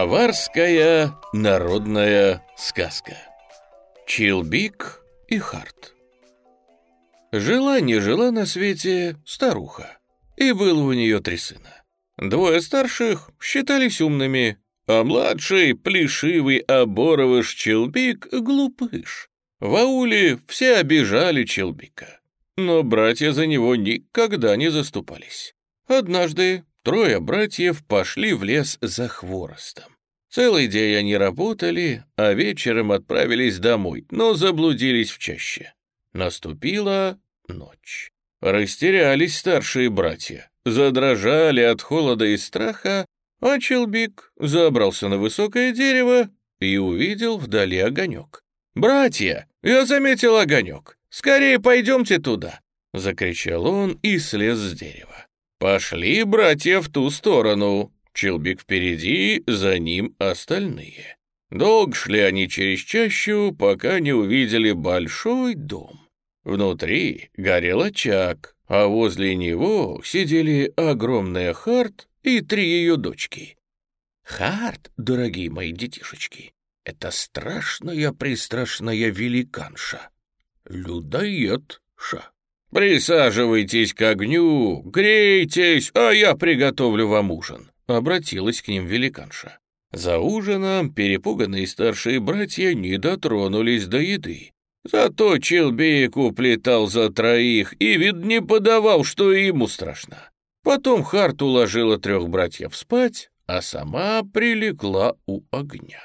Аварская народная сказка. Чилбик и Харт. Жила не жила на свете старуха, и было у нее три сына. Двое старших считались умными, а младший, плешивый оборовыш Челбик, глупыш. В ауле все обижали Челбика, но братья за него никогда не заступались. Однажды Трое братьев пошли в лес за хворостом. Целый день они работали, а вечером отправились домой, но заблудились в чаще. Наступила ночь. Растерялись старшие братья, задрожали от холода и страха, а Челбик забрался на высокое дерево и увидел вдали огонек. «Братья, я заметил огонек! Скорее пойдемте туда!» — закричал он и слез с дерева. Пошли братья в ту сторону. Челбик впереди, за ним остальные. Долго шли они через чащу, пока не увидели большой дом. Внутри горел очаг, а возле него сидели огромная Харт и три ее дочки. Харт, дорогие мои детишечки, это страшная-престрашная великанша. Людоедша. «Присаживайтесь к огню, грейтесь, а я приготовлю вам ужин», — обратилась к ним великанша. За ужином перепуганные старшие братья не дотронулись до еды. Зато Челбек уплетал за троих и, вид, не подавал, что ему страшно. Потом Харт уложила трех братьев спать, а сама прилегла у огня.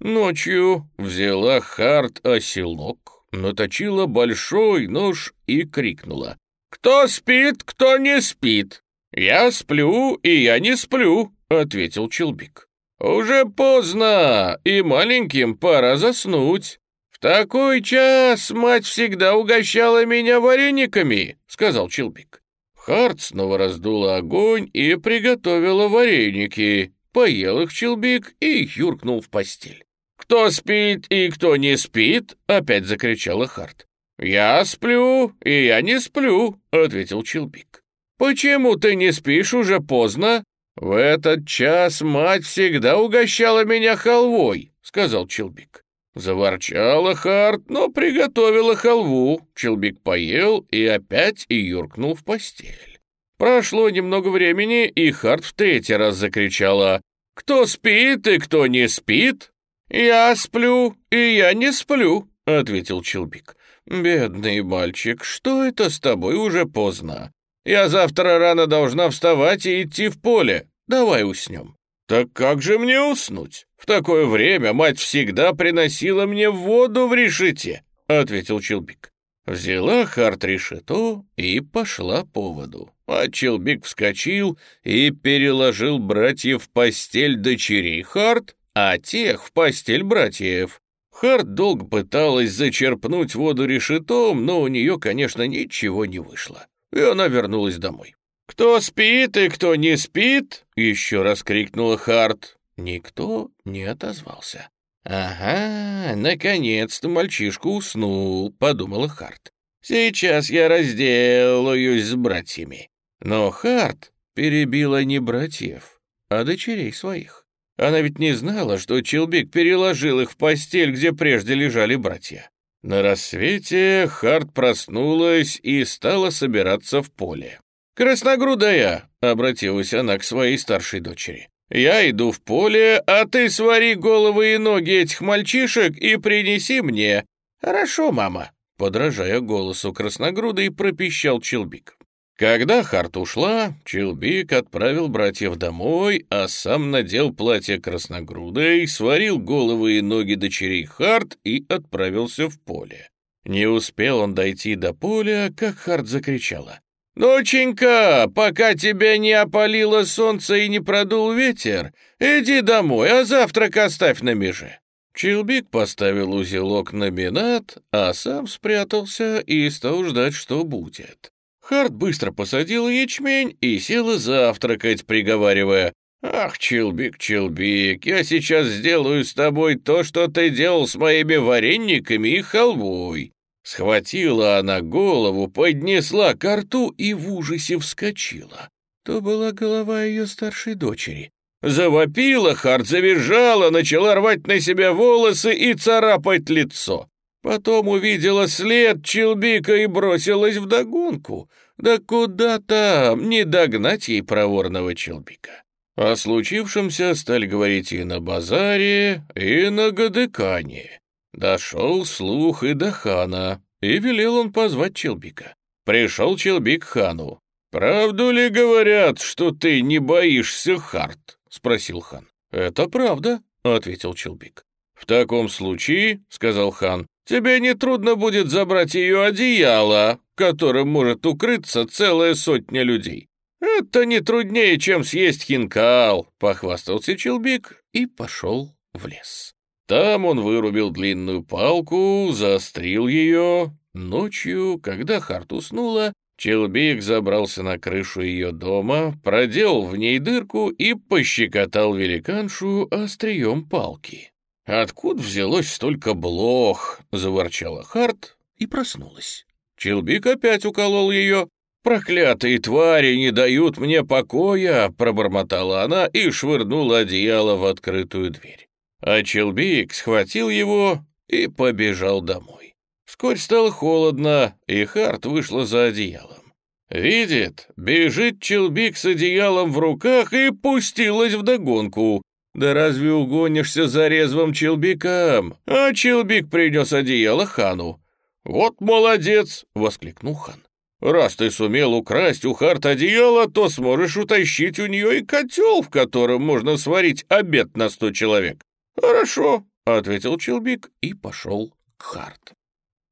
Ночью взяла Харт оселок, наточила большой нож и крикнула. «Кто спит, кто не спит?» «Я сплю, и я не сплю», — ответил Челбик. «Уже поздно, и маленьким пора заснуть. В такой час мать всегда угощала меня варениками», — сказал Челбик. Харт снова раздула огонь и приготовила вареники. Поел их Челбик и юркнул в постель. «Кто спит и кто не спит?» — опять закричала Харт. «Я сплю, и я не сплю», — ответил Челбик. «Почему ты не спишь уже поздно?» «В этот час мать всегда угощала меня халвой», — сказал Челбик. Заворчала Харт, но приготовила халву. Челбик поел и опять и юркнул в постель. Прошло немного времени, и Харт в третий раз закричала «Кто спит и кто не спит?» «Я сплю, и я не сплю», — ответил Челбик. «Бедный мальчик, что это с тобой уже поздно? Я завтра рано должна вставать и идти в поле. Давай уснем». «Так как же мне уснуть? В такое время мать всегда приносила мне воду в решете», — ответил Челбик. Взяла Харт решето и пошла по воду. А Челбик вскочил и переложил братьев в постель дочерей Харт, а тех в постель братьев. Харт долго пыталась зачерпнуть воду решетом, но у нее, конечно, ничего не вышло, и она вернулась домой. «Кто спит и кто не спит?» — еще раз крикнула Харт. Никто не отозвался. «Ага, наконец-то мальчишка уснул», — подумала Харт. «Сейчас я разделаюсь с братьями». Но Харт перебила не братьев, а дочерей своих. Она ведь не знала, что Челбик переложил их в постель, где прежде лежали братья. На рассвете Харт проснулась и стала собираться в поле. «Красногрудая!» — обратилась она к своей старшей дочери. «Я иду в поле, а ты свари головы и ноги этих мальчишек и принеси мне». «Хорошо, мама», — подражая голосу красногрудой, пропищал Челбик. Когда Харт ушла, Челбик отправил братьев домой, а сам надел платье красногрудой, сварил головы и ноги дочерей Харт и отправился в поле. Не успел он дойти до поля, как Харт закричала. «Доченька, пока тебя не опалило солнце и не продул ветер, иди домой, а завтрак оставь на меже». Челбик поставил узелок на минат, а сам спрятался и стал ждать, что будет. Харт быстро посадил ячмень и села завтракать, приговаривая, «Ах, Челбик, Челбик, я сейчас сделаю с тобой то, что ты делал с моими варениками и халвой». Схватила она голову, поднесла к рту и в ужасе вскочила. То была голова ее старшей дочери. Завопила Харт, завизжала, начала рвать на себя волосы и царапать лицо. Потом увидела след Челбика и бросилась в догонку. Да куда там, не догнать ей проворного Челбика. О случившемся стали говорить и на базаре, и на Гадыкане. Дошел слух и до хана, и велел он позвать Челбика. Пришел Челбик хану. «Правду ли говорят, что ты не боишься Харт?» — спросил хан. «Это правда», — ответил Челбик. «В таком случае, — сказал хан, — тебе нетрудно будет забрать ее одеяло, которым может укрыться целая сотня людей. Это не труднее, чем съесть хинкал», — похвастался Челбик и пошел в лес. Там он вырубил длинную палку, заострил ее. Ночью, когда Харт уснула, Челбик забрался на крышу ее дома, проделал в ней дырку и пощекотал великаншу острием палки. «Откуда взялось столько блох?» — заворчала Харт и проснулась. Челбик опять уколол ее. «Проклятые твари не дают мне покоя!» — пробормотала она и швырнула одеяло в открытую дверь. А Челбик схватил его и побежал домой. Вскоре стало холодно, и Харт вышла за одеялом. Видит, бежит Челбик с одеялом в руках и пустилась вдогонку. Да разве угонишься за резвым Челбиком? А Челбик принес одеяло хану. «Вот молодец!» — воскликнул хан. «Раз ты сумел украсть у Харт одеяло, то сможешь утащить у нее и котел, в котором можно сварить обед на сто человек». «Хорошо», — ответил Челбик и пошел к Харт.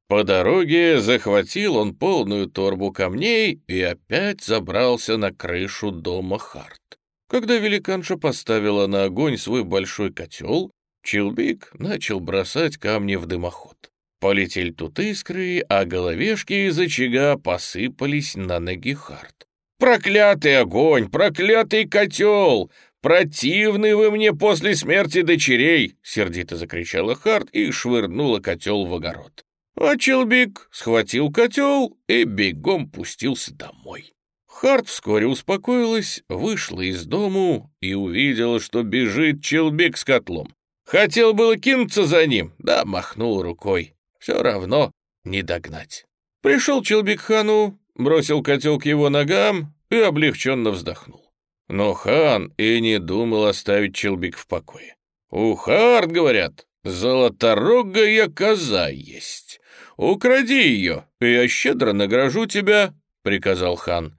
По дороге захватил он полную торбу камней и опять забрался на крышу дома Харт. Когда великанша поставила на огонь свой большой котел, Челбик начал бросать камни в дымоход. Полетели тут искры, а головешки из очага посыпались на ноги Харт. «Проклятый огонь! Проклятый котел! «Противны вы мне после смерти дочерей!» — сердито закричала Харт и швырнула котел в огород. А Челбик схватил котел и бегом пустился домой. Харт вскоре успокоилась, вышла из дому и увидела, что бежит Челбик с котлом. Хотел было кинуться за ним, да махнул рукой. Все равно не догнать. Пришел Челбик хану, бросил котел к его ногам и облегченно вздохнул. Но хан и не думал оставить Челбик в покое. «У Харт, говорят, золоторогая коза есть. Укради ее, и я щедро награжу тебя», — приказал хан.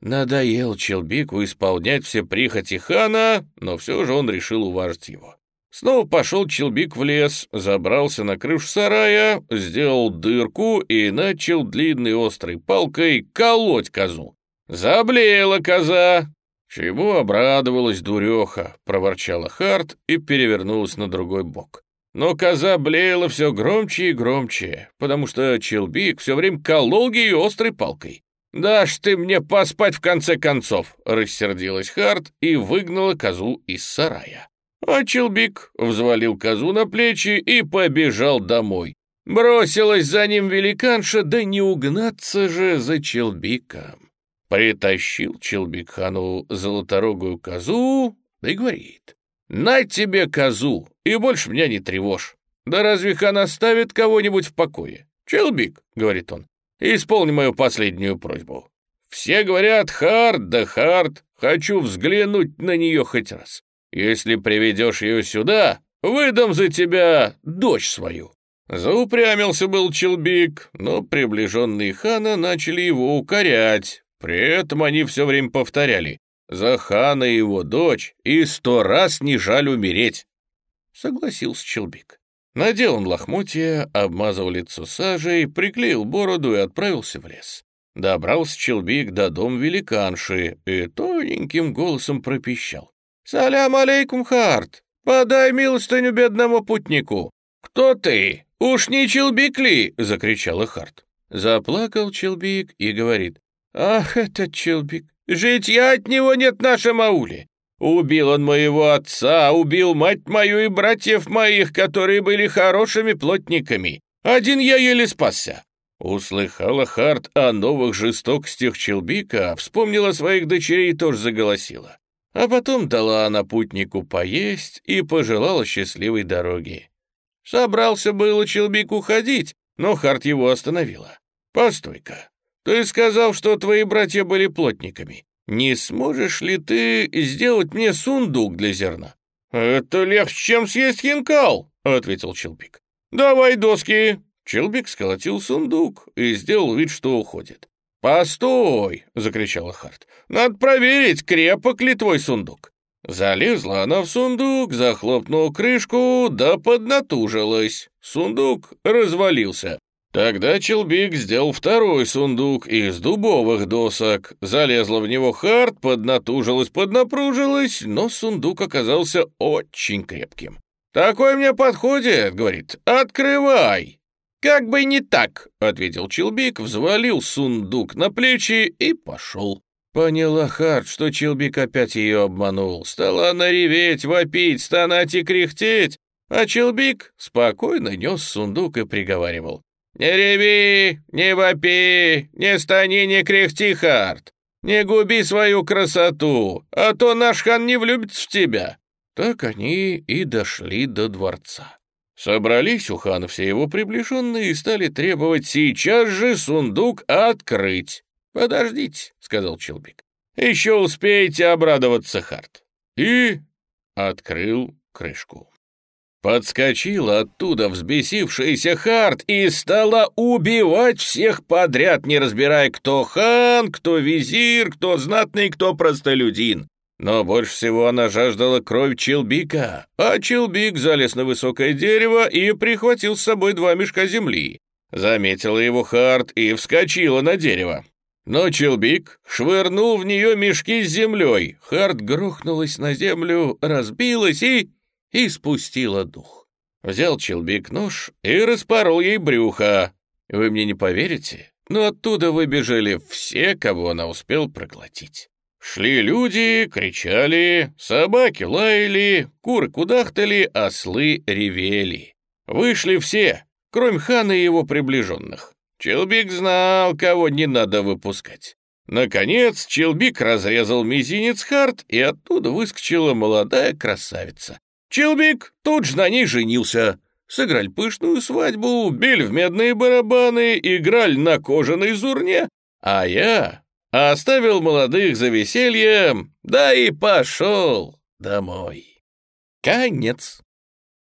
Надоел Челбику исполнять все прихоти хана, но все же он решил уважить его. Снова пошел Челбик в лес, забрался на крышу сарая, сделал дырку и начал длинной острой палкой колоть козу. Заблеяла коза, «Чему обрадовалась дуреха?» — проворчала Харт и перевернулась на другой бок. Но коза блеяла все громче и громче, потому что Челбик все время колол ее острой палкой. «Дашь ты мне поспать в конце концов!» — рассердилась Харт и выгнала козу из сарая. А Челбик взвалил козу на плечи и побежал домой. Бросилась за ним великанша, да не угнаться же за Челбиком. Притащил Челбикхану золоторогую козу и говорит, «На тебе козу, и больше меня не тревожь. Да разве хан оставит кого-нибудь в покое? Челбик, — говорит он, — исполни мою последнюю просьбу. Все говорят, Хард да Хард, хочу взглянуть на нее хоть раз. Если приведешь ее сюда, выдам за тебя дочь свою». Заупрямился был Челбик, но приближенные хана начали его укорять, при этом они все время повторяли «За хана и его дочь и сто раз не жаль умереть». Согласился Челбик. Надел он лохмотья, обмазал лицо сажей, приклеил бороду и отправился в лес. Добрался Челбик до дом великанши и тоненьким голосом пропищал. «Салям алейкум, Харт! Подай милостыню бедному путнику!» «Кто ты? Уж не Челбик ли?» — закричала Харт. Заплакал Челбик и говорит. «Ах, этот Челбик! Житья от него нет в нашем ауле! Убил он моего отца, убил мать мою и братьев моих, которые были хорошими плотниками. Один я еле спасся». Услыхала Харт о новых жестокостях Челбика, вспомнила своих дочерей и тоже заголосила. А потом дала она путнику поесть и пожелала счастливой дороги. Собрался было Челбик уходить, но Харт его остановила. «Постой-ка, ты сказал, что твои братья были плотниками. Не сможешь ли ты сделать мне сундук для зерна?» «Это легче, чем съесть хинкал», — ответил Челбик. «Давай доски». Челбик сколотил сундук и сделал вид, что уходит. «Постой!» — закричала Харт. «Надо проверить, крепок ли твой сундук». Залезла она в сундук, захлопнула крышку, да поднатужилась. Сундук развалился. Тогда Челбик сделал второй сундук из дубовых досок. Залезла в него Харт, поднатужилась, поднапружилась, но сундук оказался очень крепким. «Такой мне подходит», — говорит, — «открывай». «Как бы не так», — ответил Челбик, взвалил сундук на плечи и пошел. Поняла Харт, что Челбик опять ее обманул. Стала она реветь, вопить, стонать и кряхтеть, а Челбик спокойно нес сундук и приговаривал. «Не реви, не вопи, не стани, не кряхти, Харт! Не губи свою красоту, а то наш хан не влюбится в тебя!» Так они и дошли до дворца. Собрались у хана все его приближенные и стали требовать сейчас же сундук открыть. «Подождите», — сказал Челбик. «Еще успеете обрадоваться, Харт». И открыл крышку. Подскочила оттуда взбесившаяся Харт и стала убивать всех подряд, не разбирая, кто хан, кто визир, кто знатный, кто простолюдин. Но больше всего она жаждала кровь Челбика, а Челбик залез на высокое дерево и прихватил с собой два мешка земли. Заметила его Харт и вскочила на дерево. Но Челбик швырнул в нее мешки с землей. Харт грохнулась на землю, разбилась и и спустила дух. Взял Челбик нож и распорол ей брюхо. Вы мне не поверите, но оттуда выбежали все, кого она успел проглотить. Шли люди, кричали, собаки лаяли, куры кудахтали, ослы ревели. Вышли все, кроме хана и его приближенных. Челбик знал, кого не надо выпускать. Наконец, Челбик разрезал мизинец Харт, и оттуда выскочила молодая красавица. Челбик тут же на ней женился. Сыграли пышную свадьбу, били в медные барабаны, играли на кожаной зурне, а я оставил молодых за весельем, да и пошел домой. Конец.